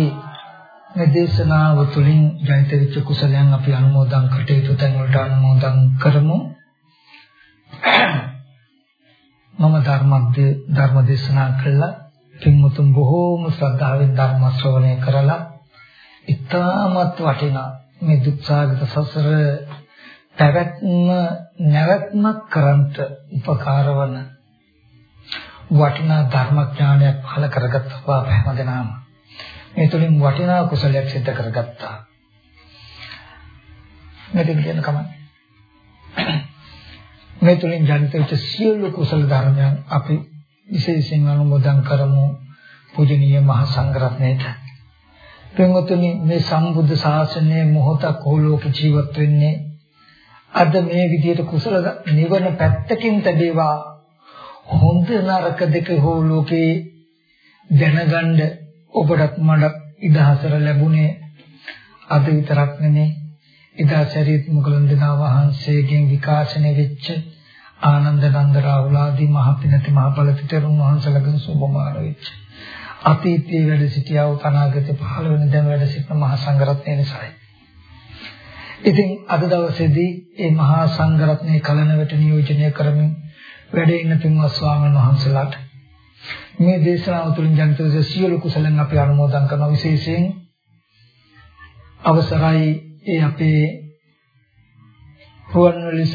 මේ දේශනාව තුළින් ජනිත වෙච්ච කුසලයන් අපි අනුමෝදන් කටයුතු තැන් වලට අනුමෝදන් කරමු. මම ධර්මද්ද ධර්ම දේශනා කළා. පින්මුතුන් බොහෝම ශ්‍රද්ධාවෙන් ධර්ම ශ්‍රවණය කරලා ඉතාමත් වටිනා මේ දුක්සාගත සසර පැවැත්ම නැවැත්මක් කරන්ට උපකාර වන වටිනා ධර්මඥානයක් පහළ කරගත්තා හැමදෙනාම. මේ තුලින් වටිනා කුසලයක් සිද්ධ කරගත්තා. මේක කියන කමයි මේ තුලින් ජනිත වෙච්ච සියලු කුසල ධර්මයන් අපි විශේෂයෙන් අනුමෝදන් කරමු පූජනීය මහා සංඝරත්නයට. පින්වතුනි මේ සම්බුද්ධ ශාසනයේ මොහොතක් හෝ ලෝක ජීවත් වෙන්නේ අද මේ විදිහට කුසල නිවන පැත්තකින් තදේවා හොඳ නරක දෙක හෝ ලෝකේ දැනගන්න ඔබටත් මඩ ඉදහසර ලැබුණේ. අද විතරක් නෙමෙයි ඉදා ශරීර මුගලන්දනා වහන්සේගෙන් විකාශනය වෙච්ච ආනන්ද නන්ද රාහුලාදී මහ පිනති මහ බලතිතරුන් වහන්සේලාගෙන් සුබමාන වෙච්ච. අතීතයේ වැඩ සිටියා වූ අනාගතේ පහළ වෙන දැන් වැඩ සිටින මහා සංඝරත්නය නිසායි. ඉතින් අද දවසේදී මේ මහා සංඝරත්නයේ කලනවට නියෝජනය කරමින් වැඩ ඉන්න තුන්වත් ස්වාමීන් වහන්සේලාට මේ දේශනාව තුළින් ජනිත වූ සියලු කුසලයන් අපි අනුමෝදන් කරන විශේෂයෙන් අවසරයි ඒ අපේ පුවන්වලස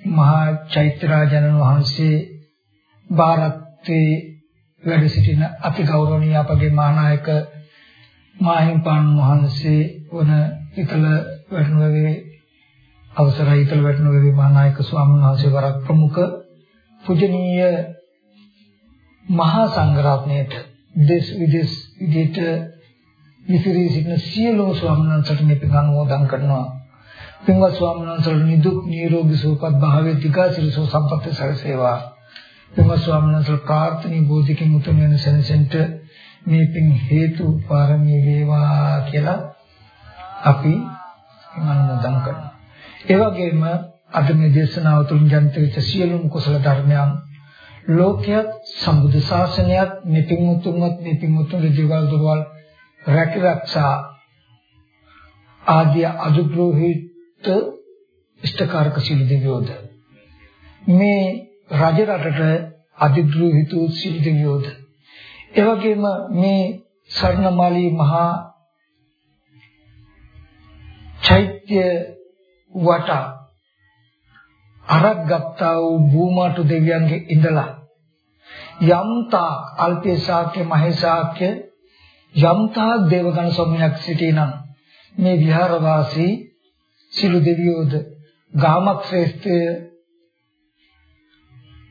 මහා චෛත්‍යරාජන වහන්සේ ಭಾರತයේ වැඩ සිටින අති ගෞරවනීය අපගේ මහානායක මාහිම්පාණන් වහන්සේ වන විතල ඉතල වැටුණුවේ අවසරයි ඉතල වැටුණුවේ මහානායක ස්වාමීන් වහන්සේ වරක් ප්‍රමුඛ පූජනීය මහා සංඝරත්නයට දේශ විදේශ විදිහට විසිරී සිටින සියලුම ස්වාමීන් වහන්සේට මේ පින් අනුමෝදන් කරනවා. පින්වත් ස්වාමීන් වහන්සේට නිදුක් නිරෝගී සුවපත් භාවයේ තිකාසිරසෝ සම්පත් සැලසේවා. පින්වත් ස්වාමීන් වහන්සේ ප්‍රාර්ථනීය බෝධිකින් උතුම් වෙන සෙනසෙන්ට මේ පින් හේතු පාරමී වේවා කියලා අපි අනුමෝදන් කරනවා. ඒ වගේම අද මේ දේශනාව තුළින් ජනිත වෙච්ච සියලුම කුසල ධර්මයන් ලෝකයක් සම්බුද්ධ ශාසනයක් මේ පින්මුතුන්වත් මේ පින්මුතුන්ගේ ජීවල් දොරවල් රැකරක්ෂා ආදී අදුග්‍රෝහිත ඉෂ්ඨකාරක සීල දෙවියෝද මේ රජ රටට අධිග්‍රහිත සීල දෙවියෝද ඒ වගේම මේ ස්වර්ණමාලී මහා චෛත්‍ය වට අරක් ගත්තා වූ භූමාතු දෙවියන්ගේ ඉඳලා යම්තා අල්පේ ශාක්‍ය මහේශාක්‍ය යම්තා දේවගණ සොම්යක් සිටිනම් මේ විහාරවාසී සිළු දෙවියෝද ගාමක් ශ්‍රේෂ්ඨය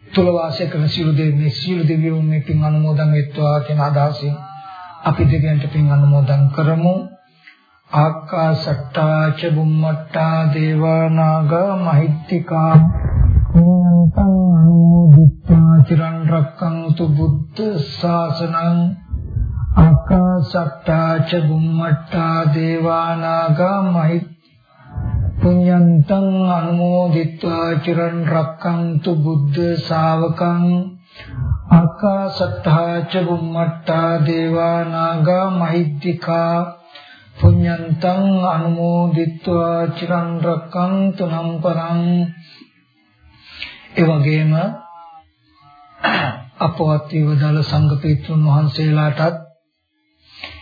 තුල වාසය කරන සිළු දෙවියන් සිළු දෙවියෝ මේ පින් අනුමෝදන් වෙත්වා කියන අදහසින් අපි දෙවියන්ට පින් අනුමෝදන් කරමු. ආකාසට්ටා ච බුම්මට්ටා දේවා නාග මහිත්‍තිකා පුඤ්ඤන්තං අනුමෝදිත්වා චිරන් රක්කන්තු බුද්ධ ශාසනං ආකාසට්ටා ච බුම්මට්ටා දේවා නාග පුඤ්ඤන්තං අනුමෝදිත්වා චිරන් රක්කන්තු බුද්ධ ශාවකං ආකාසට්ටා ච බුම්මට්ටා දේවා නාග මහිත්‍තිකා පුඤ්ඤන්තං අනුමෝදිත්වා චිරන් රක්칸තු නම් පරං. ඒ වගේම (coughs) අපවත් වේදල සංඝ පිටුන් වහන්සේලාටත්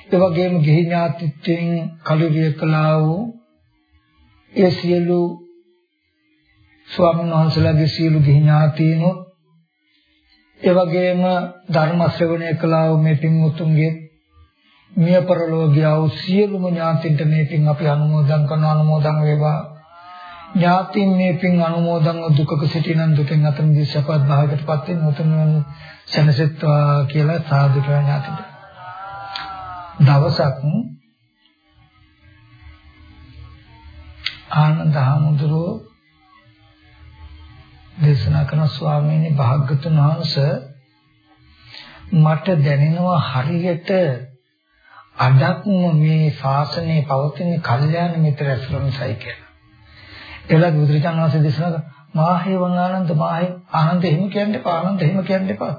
ඒ වගේම ගිහි ඥාතිත්වයෙන් කලුරිය කළා වූ ඒ සියලු ස්වාමීන් වහන්සේලාගේ සියලු ගිහි ඥාතීනොත් ඒ වගේම ධර්ම ශ්‍රවණය කළා වූ මේ පින්වුතුන්ගේ මිය පරලෝකියා වූ සියලුම ඥාතින්ට මේ පින් අපි අනුමෝදන් කරන අනුමෝදන් වේවා. ඥාතින් මේ පින් අනුමෝදන් දුකක සිටිනන් දුකෙන් අත මිදී සපත් භාගයටපත් වෙන උතුම් සැනසෙත්වා කියලා සාදු කියලා ඥාතින්ට. දවසක් ආනන්ද හාමුදුරුවෝ දේශනා කරන ස්වාමීනි භාග්‍යතුන් වහන්සේ මට දැනෙනවා හරියට අඩක්ම මේ ශාසනයේ පවතින කල්යාණ මිත්‍ර ඇසුරන්සයි කියලා. එලා බුදුරජාණන් වහන්සේ දේශනා කළා මාහේ වංගානන්ද මාහේ ආනන්ද එහෙම කියන්න එපා ආනන්ද එහෙම කියන්න එපා.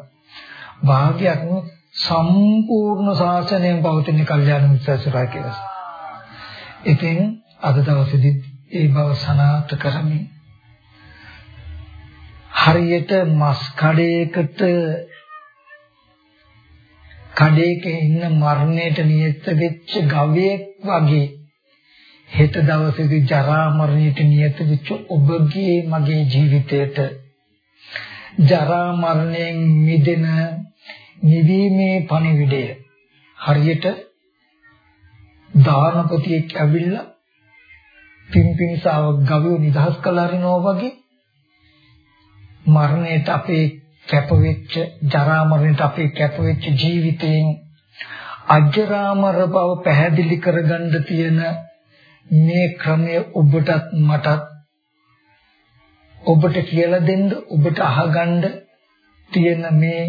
භාග්‍යයක් සම්පූර්ණ ශාසනයෙන් පවතින කල්යාණ මිත්‍ර ඇසුරයි කියලා. ඉතින් අද දවසේදී ඒ බව සනාථ කරමින් හරියට මස් කඩේකට කඩේක ඉන්න මරණයට නියත වෙච්ච ගවයෙක් වගේ හෙට දවසේදී ජරා මරණයට නියත වෙච්ච ඔබගේ මගේ ජීවිතයට ජරා මරණයෙන් මිදෙන නිවීමේ පණිවිඩය හරියට දානපතියෙක් ඇවිල්ලා පින්පින්සාව ගවය නිදහස් කළා හරිනවා වගේ මරණයට අපේ කැපවෙච්ච ජරා මරණයට අපේ කැපවෙච්ච ජීවිතයෙන් අජරාමර බව පැහැදිලි කරගන්න තියෙන මේ ක්‍රමය ඔබටත් මටත් ඔබට කියලා දෙන්න ඔබට අහගන්න තියෙන මේ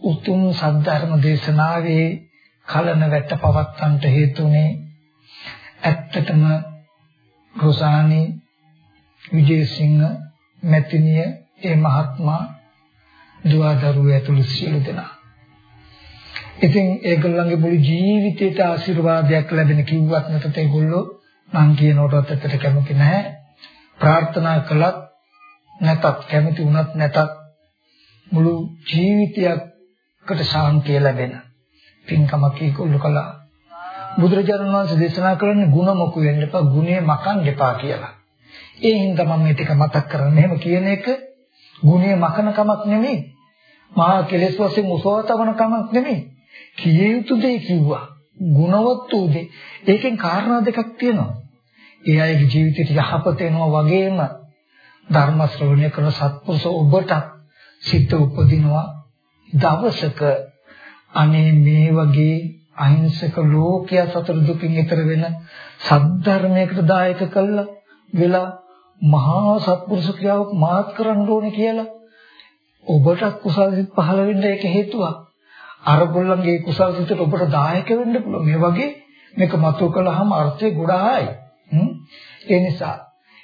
උතුම් සද්ධර්ම දේශනාවේ කලන වැට පවත්තන්ට හේතුනේ ඇත්තටම රොසානි විජේසිංහ මැතිණිය ඒ මහත්මයා දුවදරුවෝ ඇතුළු සියලු දෙනා. ඉතින් ඒගොල්ලන්ගේ මුළු ජීවිතේට ආශිර්වාදයක් ලැබෙන කිව්වත් නැතත් ඒගොල්ලෝ මං කියනකොටත් ඇත්තට කැමති නැහැ. ප්‍රාර්ථනා කළත් නැතත් කැමති වුණත් නැතත් මුළු ජීවිතයකට ශාන්තිය ලැබෙන පින්කමක් ඒගොල්ලෝ කළා. බුදුරජාණන් වහන්සේ දේශනා කරන්නේ ಗುಣ මොකු වෙන්න එපා ගුණේ මකන්න එපා කියලා. ඒ හින්දා මම මේ ටික මතක් කරන්නේ. එහෙම කියන එක ගුණේ මකන කමක් නෙමෙයි. මහා කෙලෙස් වශයෙන් උසවතවන කමක් නෙමෙයි. කිය යුතු දේ කිව්වා. ගුණවත් වූ දේ. ඒකෙන් කාරණා දෙකක් තියෙනවා. ඒ අයගේ ජීවිතයට යහපත වෙනවා වගේම ධර්ම ශ්‍රවණය කරන සත්පුරුෂ ඔබට සිත උපදිනවා දවසක අනේ මේ වගේ අහිංසක ලෝකයා සතර දුකින් ඈතර වෙන සද්ධර්මයකට දායක කළා වෙලා මහා සත්පුරුෂ ක්‍රියාවක් මාත් කරන්න ඕනේ කියලා ඔබට කුසල සිත් පහළ වෙන්න ඒක හේතුවක්. අර ගොල්ලන්ගේ කුසල සිතට ඔබට දායක වෙන්න පුළුවන්. මේ වගේ මේක මතු කළාම අර්ථය ගොඩායි. ඒ නිසා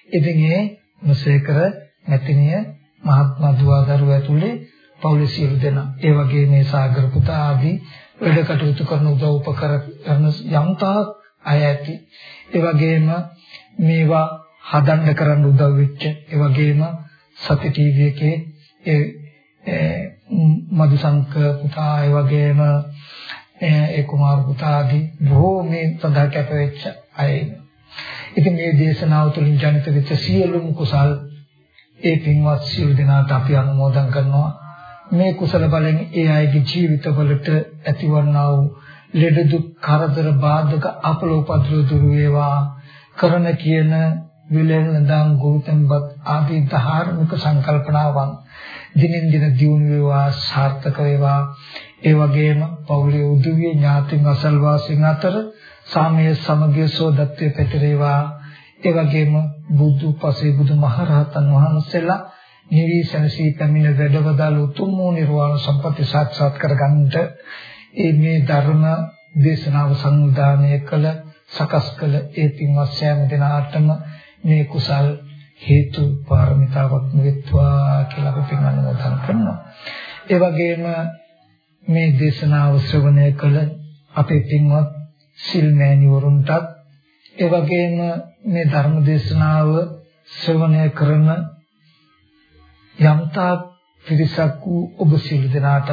ඉතින් ඒ මුසේකර නැතිනිය මහත්මා දුවදරුව ඇතුලේ පෞලිස් සියලු දෙනා ඒ වගේ මේ සාගර පුතා ආදී වැඩ කටයුතු කරන උදව් උපකර කරන යම්තා අය ඇති ඒ වගේම මේවා හදන්න කරන්න උදව් වෙච්ච ඒ වගේම සති ටීවී එකේ ඒ මදුසංක පුතා ඒ වගේම ඒ කුමාර පුතා ආදී බොහෝ මේ සඳහා කැප වෙච්ච අය ඉතින් මේ දේශනාව තුළින් ජනිත වෙච්ච සියලුම කුසල් ඒ පින්වත් සියලු දෙනාට අපි අනුමෝදන් කරනවා. මේ කුසල බලෙන් ඒ අයගේ ජීවිතවලට ඇතිවන්නා වූ ලෙඩ දුක් කරදර බාධක අපල උපද්‍රව දුරු වේවා කරන කියන විලෙන්දන් ගුරුතන්පත් ආදී ධාර්මික සංකල්පනාවන් දිනින් දින දියුණු වේවා සාර්ථක වේවා. ඒ වගේම පෞලේ උදුවිය ඥාතින් අසල්වාසීන් අතර සාමයේ සමගිය සෝදත්වයේ පැතිරේවා. ඒ වගේම බුදු පසේ බුදු මහරහතන් වහන්සේලා නිවිසනසී පැමිණ වැඩවදාළ උතුම් වූ නිර්වාණ සම්පatti සාක්ෂාත් කරගන්නට ඒ මේ ධර්ම දේශනාව සංවිධානය කළ සකස් කළ ඒ පින්වත් සෑම දිනාටම මේ කුසල් හේතු පාරමිතාවක් වෙත්වා කියලා අපි පින් අනුමෝදන් කරනවා. ඒ වගේම මේ දේශනාව ශ්‍රවණය කළ අපේ පින්වත් සිල් මෑණිවරුන්ටත් ඒ වගේම මේ ධර්ම දේශනාව ශ්‍රවණය කරන යම්තා පිරිසක් වූ ඔබ සියලු දෙනාට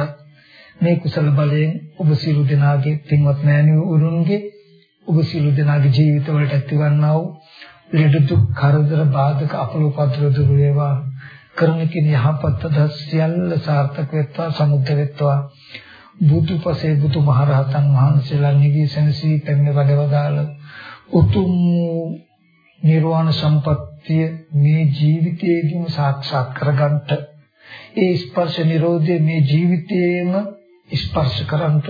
මේ කුසල බලයෙන් ඔබ සියලු දෙනාගේ පින්වත් මෑණිවරුන්ගේ ඔබ සියලු දෙනාගේ ජීවිතවලට ඇතිවන්නා වූ ලෙඩ දුක් කරදර බාධක අපලෝපද්‍ර දුර වේවා. කරන කින යහපත් දස්සියල්ල සාර්ථක වෙත්වා සමුද්ද වෙත්වා. බුදුපසේ බුදු මහරහතන් වහන්සේලා නිවී සැනසී පැමිණ වැඩවදාළ උතුම් නිර්වාණ සම්පත්තිය මේ ජීවිතයේදීම සාක්ෂාත් කරගන්නට ඒ ස්පර්ශ නිරෝධය මේ ජීවිතයේම ස්පර්ශ කරන්ට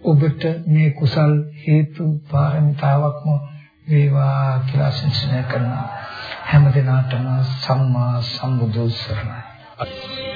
ඔබට මේ කුසල් හේතු පාරමිතාවක්ම වේවා කියලා සිතන කරනවා. හැම දිනාටම සම්මා සම්බුදු සරණයි.